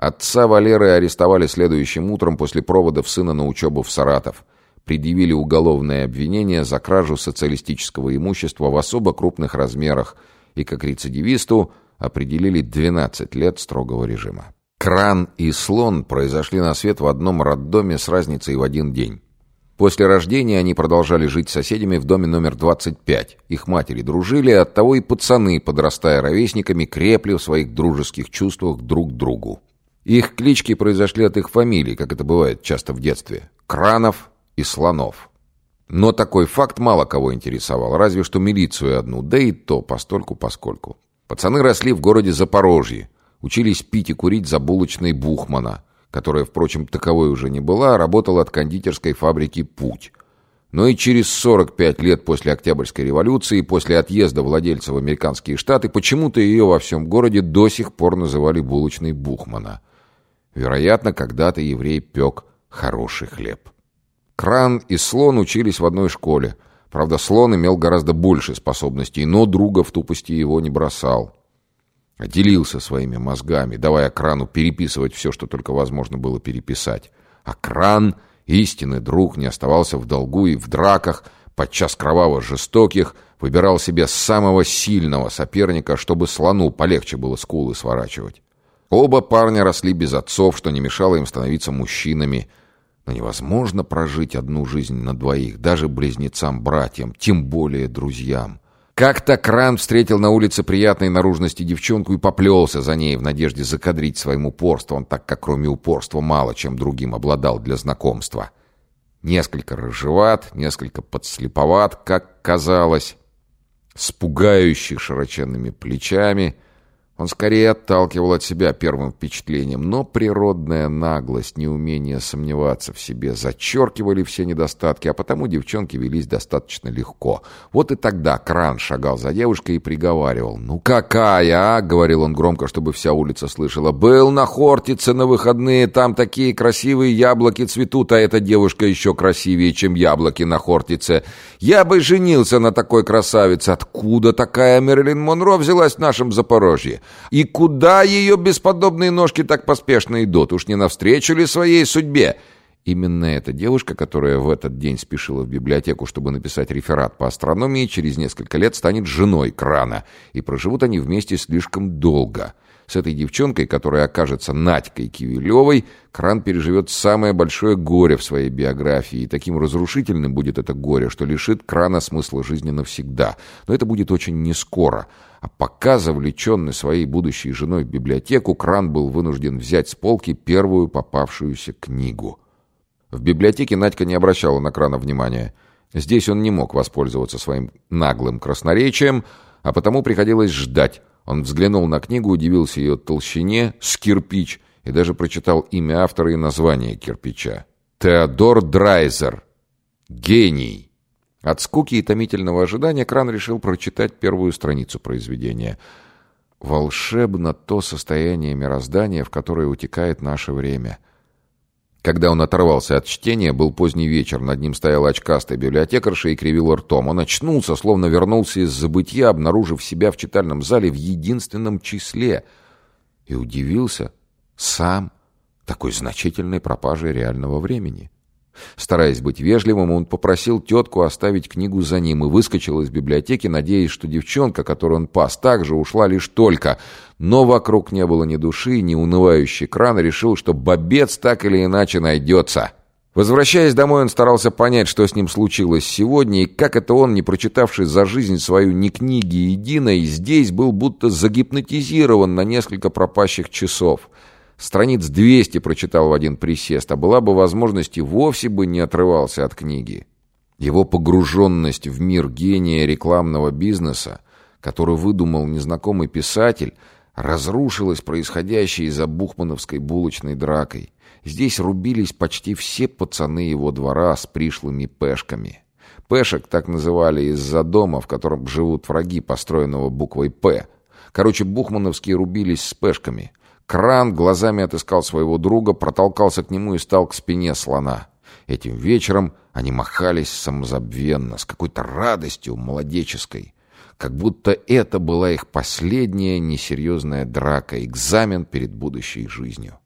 Отца Валеры арестовали следующим утром после проводов сына на учебу в Саратов. Предъявили уголовное обвинение за кражу социалистического имущества в особо крупных размерах и, как рецидивисту, определили 12 лет строгого режима. Кран и слон произошли на свет в одном роддоме с разницей в один день. После рождения они продолжали жить с соседями в доме номер 25. Их матери дружили, оттого и пацаны, подрастая ровесниками, крепли в своих дружеских чувствах друг к другу. Их клички произошли от их фамилий, как это бывает часто в детстве. Кранов и Слонов. Но такой факт мало кого интересовал, разве что милицию одну, да и то постольку-поскольку. Пацаны росли в городе Запорожье, учились пить и курить за булочной Бухмана – которая, впрочем, таковой уже не была, а работала от кондитерской фабрики «Путь». Но и через 45 лет после Октябрьской революции, после отъезда владельца в американские штаты, почему-то ее во всем городе до сих пор называли булочной Бухмана. Вероятно, когда-то еврей пек хороший хлеб. Кран и Слон учились в одной школе. Правда, Слон имел гораздо больше способностей, но друга в тупости его не бросал. Делился своими мозгами, давая крану переписывать все, что только возможно было переписать. А кран, истинный друг, не оставался в долгу и в драках, подчас кроваво жестоких, выбирал себе самого сильного соперника, чтобы слону полегче было скулы сворачивать. Оба парня росли без отцов, что не мешало им становиться мужчинами. Но невозможно прожить одну жизнь на двоих, даже близнецам-братьям, тем более друзьям. Как-то Кран встретил на улице приятной наружности девчонку и поплелся за ней в надежде закадрить своим упорством, так как кроме упорства мало чем другим обладал для знакомства. Несколько рыжеват, несколько подслеповат, как казалось, с пугающих широченными плечами — он скорее отталкивал от себя первым впечатлением, но природная наглость, неумение сомневаться в себе зачеркивали все недостатки, а потому девчонки велись достаточно легко. Вот и тогда Кран шагал за девушкой и приговаривал. «Ну какая, а?» — говорил он громко, чтобы вся улица слышала. «Был на Хортице на выходные, там такие красивые яблоки цветут, а эта девушка еще красивее, чем яблоки на Хортице. Я бы женился на такой красавице. Откуда такая Мерлин Монро взялась в нашем Запорожье?» И куда ее бесподобные ножки так поспешно идут? Уж не навстречу ли своей судьбе? Именно эта девушка, которая в этот день спешила в библиотеку, чтобы написать реферат по астрономии, через несколько лет станет женой Крана, и проживут они вместе слишком долго. С этой девчонкой, которая окажется Надькой Кивилевой, Кран переживет самое большое горе в своей биографии, и таким разрушительным будет это горе, что лишит Крана смысла жизни навсегда. Но это будет очень нескоро. А пока, завлеченный своей будущей женой в библиотеку, Кран был вынужден взять с полки первую попавшуюся книгу. В библиотеке Надька не обращала на Крана внимания. Здесь он не мог воспользоваться своим наглым красноречием, а потому приходилось ждать. Он взглянул на книгу, удивился ее толщине, с кирпич, и даже прочитал имя автора и название кирпича. Теодор Драйзер. Гений. От скуки и томительного ожидания Кран решил прочитать первую страницу произведения. «Волшебно то состояние мироздания, в которое утекает наше время». Когда он оторвался от чтения, был поздний вечер, над ним стояла очкастая библиотекарша и кривил ртом. Он очнулся, словно вернулся из забытья, обнаружив себя в читальном зале в единственном числе. И удивился сам такой значительной пропажей реального времени. Стараясь быть вежливым, он попросил тетку оставить книгу за ним и выскочил из библиотеки, надеясь, что девчонка, которую он пас, также ушла лишь только. Но вокруг не было ни души, ни унывающий кран решил, что бобец так или иначе найдется. Возвращаясь домой, он старался понять, что с ним случилось сегодня, и как это он, не прочитавший за жизнь свою ни книги единой, здесь был будто загипнотизирован на несколько пропащих часов — Страниц 200 прочитал в один присест, а была бы возможность и вовсе бы не отрывался от книги. Его погруженность в мир гения рекламного бизнеса, который выдумал незнакомый писатель, разрушилась происходящей из-за бухмановской булочной дракой. Здесь рубились почти все пацаны его двора с пришлыми пешками. Пешек так называли из-за дома, в котором живут враги, построенного буквой «П». Короче, бухмановские рубились с пешками. Кран глазами отыскал своего друга, протолкался к нему и стал к спине слона. Этим вечером они махались самозабвенно, с какой-то радостью молодеческой. Как будто это была их последняя несерьезная драка, экзамен перед будущей жизнью.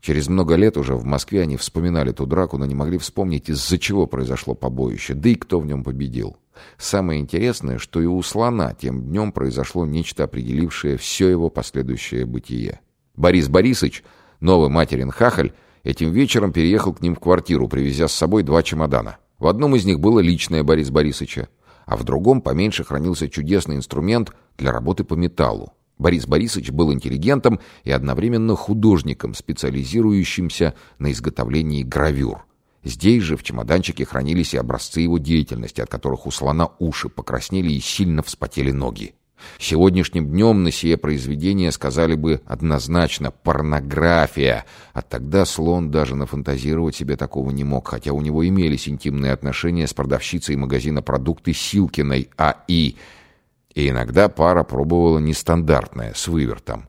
Через много лет уже в Москве они вспоминали ту драку, но не могли вспомнить, из-за чего произошло побоище, да и кто в нем победил. Самое интересное, что и у слона тем днем произошло нечто, определившее все его последующее бытие. Борис Борисович, новый материн хахаль, этим вечером переехал к ним в квартиру, привезя с собой два чемодана. В одном из них было личное Борис Борисовича, а в другом поменьше хранился чудесный инструмент для работы по металлу. Борис Борисович был интеллигентом и одновременно художником, специализирующимся на изготовлении гравюр. Здесь же в чемоданчике хранились и образцы его деятельности, от которых у слона уши покраснели и сильно вспотели ноги. Сегодняшним днем на сие произведение сказали бы однозначно «порнография», а тогда слон даже нафантазировать себе такого не мог, хотя у него имелись интимные отношения с продавщицей магазина продукты Силкиной А.И., и иногда пара пробовала нестандартное, с вывертом.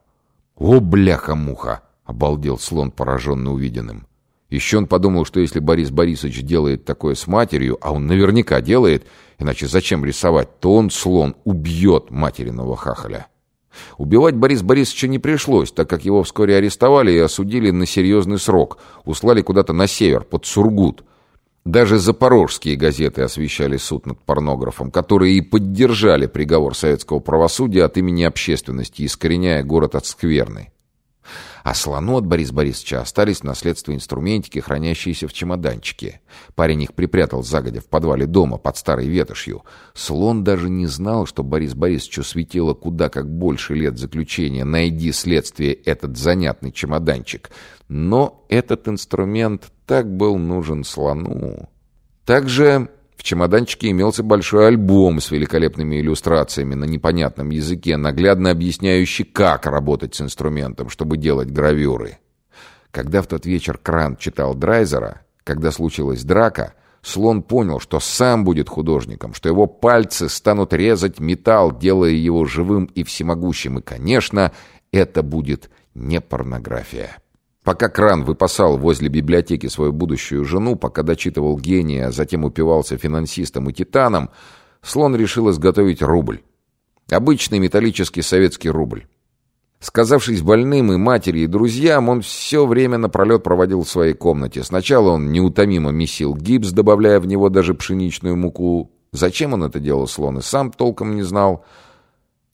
«О, бляха-муха!» — обалдел слон, пораженный увиденным. Еще он подумал, что если Борис Борисович делает такое с матерью, а он наверняка делает, иначе зачем рисовать, то он, слон, убьет материного хахаля. Убивать Борис Борисовича не пришлось, так как его вскоре арестовали и осудили на серьезный срок, услали куда-то на север, под Сургут, даже запорожские газеты освещали суд над порнографом, которые и поддержали приговор советского правосудия от имени общественности, искореняя город от скверны. А слону от Бориса Борисовича остались наследство инструментики, хранящиеся в чемоданчике. Парень их припрятал загодя в подвале дома под старой ветошью. Слон даже не знал, что Борис Борисовичу светило куда как больше лет заключения «Найди следствие этот занятный чемоданчик». Но этот инструмент так был нужен слону. Также в чемоданчике имелся большой альбом с великолепными иллюстрациями на непонятном языке, наглядно объясняющий, как работать с инструментом, чтобы делать гравюры. Когда в тот вечер Крант читал Драйзера, когда случилась драка, слон понял, что сам будет художником, что его пальцы станут резать металл, делая его живым и всемогущим, и, конечно, это будет не порнография. Пока Кран выпасал возле библиотеки свою будущую жену, пока дочитывал гения, а затем упивался финансистом и титаном, слон решил изготовить рубль. Обычный металлический советский рубль. Сказавшись больным и матери, и друзьям, он все время напролет проводил в своей комнате. Сначала он неутомимо месил гипс, добавляя в него даже пшеничную муку. Зачем он это делал, слон, и сам толком не знал.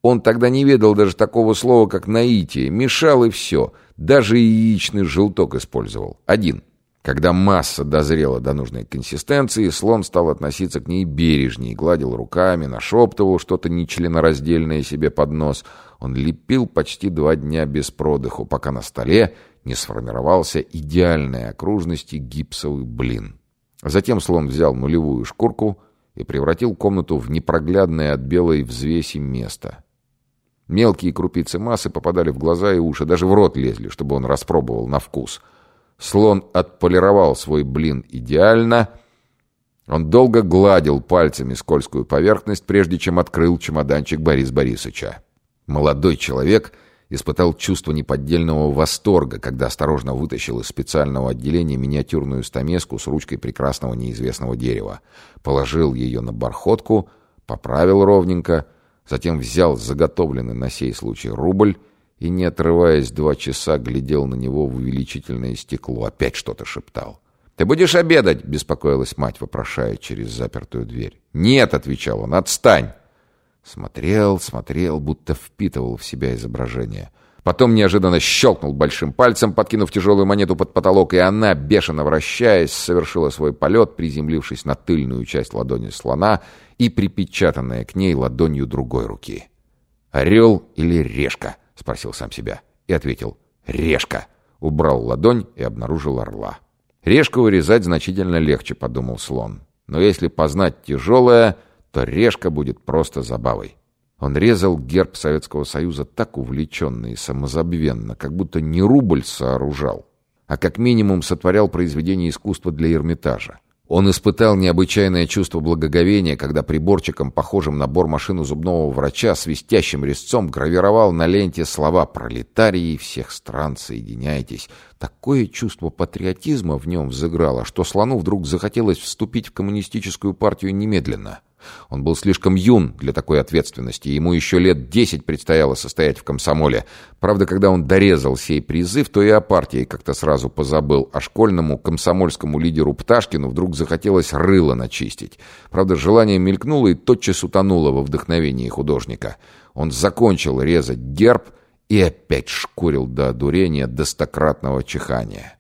Он тогда не ведал даже такого слова, как наитие. Мешал и все — даже яичный желток использовал. Один. Когда масса дозрела до нужной консистенции, слон стал относиться к ней бережнее, гладил руками, нашептывал что-то нечленораздельное себе под нос. Он лепил почти два дня без продыху, пока на столе не сформировался идеальной окружности гипсовый блин. Затем слон взял нулевую шкурку и превратил комнату в непроглядное от белой взвеси место — Мелкие крупицы массы попадали в глаза и уши, даже в рот лезли, чтобы он распробовал на вкус. Слон отполировал свой блин идеально. Он долго гладил пальцами скользкую поверхность, прежде чем открыл чемоданчик Борис Борисовича. Молодой человек испытал чувство неподдельного восторга, когда осторожно вытащил из специального отделения миниатюрную стамеску с ручкой прекрасного неизвестного дерева. Положил ее на бархотку, поправил ровненько — Затем взял заготовленный на сей случай рубль и, не отрываясь два часа, глядел на него в увеличительное стекло. Опять что-то шептал. «Ты будешь обедать?» — беспокоилась мать, вопрошая через запертую дверь. «Нет», — отвечал он, — «отстань». Смотрел, смотрел, будто впитывал в себя изображение. Потом неожиданно щелкнул большим пальцем, подкинув тяжелую монету под потолок, и она, бешено вращаясь, совершила свой полет, приземлившись на тыльную часть ладони слона и припечатанная к ней ладонью другой руки. «Орел или решка?» — спросил сам себя. И ответил «Решка». Убрал ладонь и обнаружил орла. «Решку вырезать значительно легче», — подумал слон. «Но если познать тяжелое, то решка будет просто забавой». Он резал герб Советского Союза так увлеченно и самозабвенно, как будто не рубль сооружал, а как минимум сотворял произведение искусства для Эрмитажа. Он испытал необычайное чувство благоговения, когда приборчиком, похожим на бормашину зубного врача, свистящим резцом гравировал на ленте слова «Пролетарии всех стран, соединяйтесь». Такое чувство патриотизма в нем взыграло, что слону вдруг захотелось вступить в коммунистическую партию немедленно — Он был слишком юн для такой ответственности, ему еще лет десять предстояло состоять в комсомоле. Правда, когда он дорезал сей призыв, то и о партии как-то сразу позабыл, а школьному комсомольскому лидеру Пташкину вдруг захотелось рыло начистить. Правда, желание мелькнуло и тотчас утонуло во вдохновении художника. Он закончил резать герб и опять шкурил до одурения до стократного чихания.